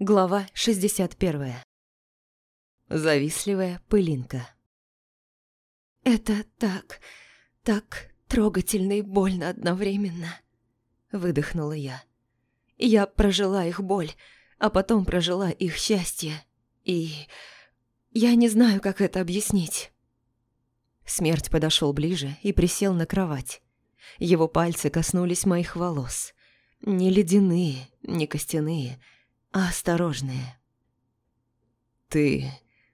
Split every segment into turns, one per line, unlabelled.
Глава 61. Завистливая пылинка. «Это так, так трогательно и больно одновременно», — выдохнула я. «Я прожила их боль, а потом прожила их счастье, и я не знаю, как это объяснить». Смерть подошел ближе и присел на кровать. Его пальцы коснулись моих волос. Не ледяные, не костяные, — а осторожные. «Ты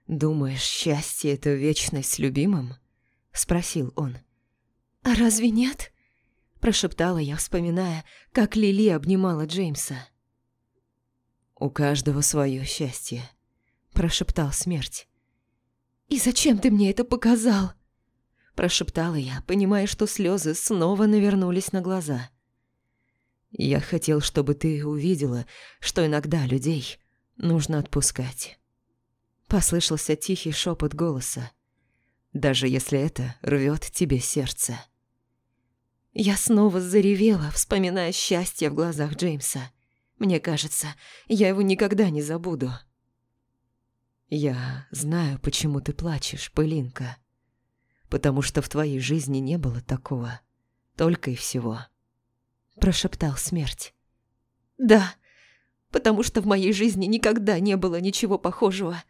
думаешь, счастье — это вечность с любимым?» — спросил он. «А разве нет?» — прошептала я, вспоминая, как Лили обнимала Джеймса. «У каждого свое счастье», — прошептал смерть. «И зачем ты мне это показал?» Прошептала я, понимая, что слезы снова навернулись на глаза. Я хотел, чтобы ты увидела, что иногда людей нужно отпускать. Послышался тихий шепот голоса. Даже если это рвет тебе сердце. Я снова заревела, вспоминая счастье в глазах Джеймса. Мне кажется, я его никогда не забуду. Я знаю, почему ты плачешь, пылинка. Потому что в твоей жизни не было такого. Только и всего прошептал смерть. «Да, потому что в моей жизни никогда не было ничего похожего,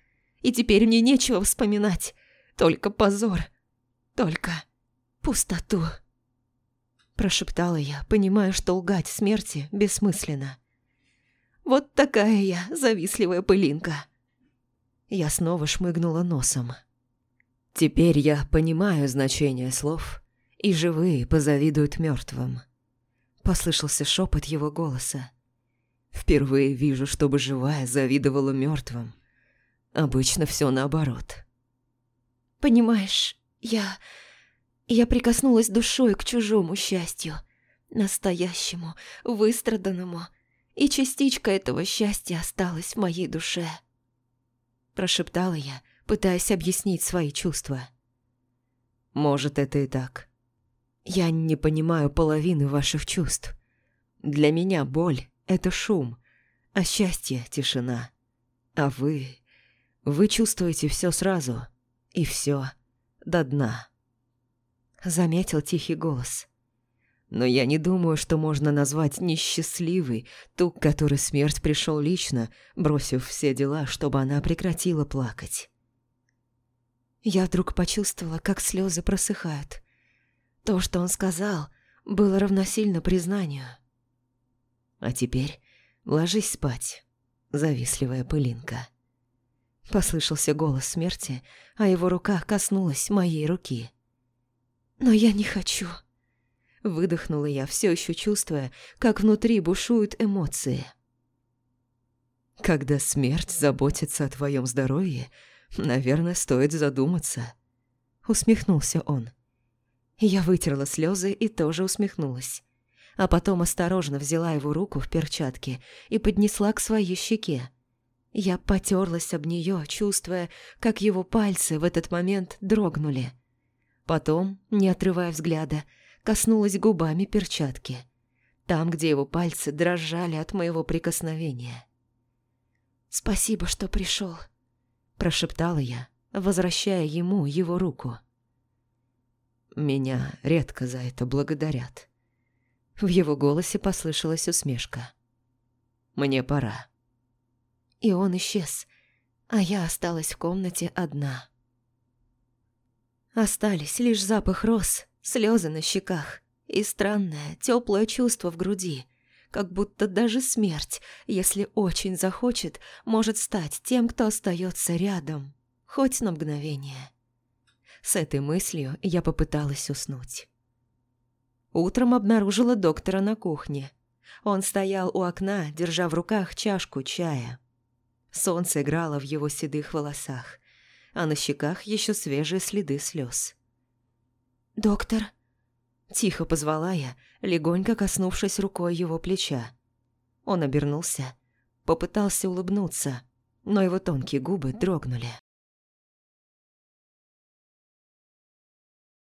и теперь мне нечего вспоминать, только позор, только пустоту». Прошептала я, понимая, что лгать смерти бессмысленно. «Вот такая я завистливая пылинка». Я снова шмыгнула носом. Теперь я понимаю значение слов, и живые позавидуют мертвым. Послышался шепот его голоса. Впервые вижу, чтобы живая завидовала мертвым. Обычно все наоборот. Понимаешь, я... Я прикоснулась душой к чужому счастью. Настоящему, выстраданному. И частичка этого счастья осталась в моей душе. Прошептала я, пытаясь объяснить свои чувства. Может, это и так. Я не понимаю половины ваших чувств. Для меня боль — это шум, а счастье — тишина. А вы... Вы чувствуете все сразу, и все до дна. Заметил тихий голос. Но я не думаю, что можно назвать несчастливой ту, которой смерть пришел лично, бросив все дела, чтобы она прекратила плакать. Я вдруг почувствовала, как слезы просыхают. То, что он сказал, было равносильно признанию. А теперь ложись спать, завистливая пылинка. Послышался голос смерти, а его рука коснулась моей руки. «Но я не хочу», — выдохнула я, все еще чувствуя, как внутри бушуют эмоции. «Когда смерть заботится о твоем здоровье, наверное, стоит задуматься», — усмехнулся он. Я вытерла слезы и тоже усмехнулась. А потом осторожно взяла его руку в перчатке и поднесла к своей щеке. Я потерлась об нее, чувствуя, как его пальцы в этот момент дрогнули. Потом, не отрывая взгляда, коснулась губами перчатки. Там, где его пальцы дрожали от моего прикосновения. «Спасибо, что пришел», – прошептала я, возвращая ему его руку. Меня редко за это благодарят. В его голосе послышалась усмешка. Мне пора. И он исчез, а я осталась в комнате одна. Остались лишь запах роз, слезы на щеках и странное, теплое чувство в груди, как будто даже смерть, если очень захочет, может стать тем, кто остается рядом, хоть на мгновение. С этой мыслью я попыталась уснуть. Утром обнаружила доктора на кухне. Он стоял у окна, держа в руках чашку чая. Солнце играло в его седых волосах, а на щеках еще свежие следы слез. «Доктор?» Тихо позвала я, легонько коснувшись рукой его плеча. Он обернулся, попытался улыбнуться, но его тонкие губы дрогнули.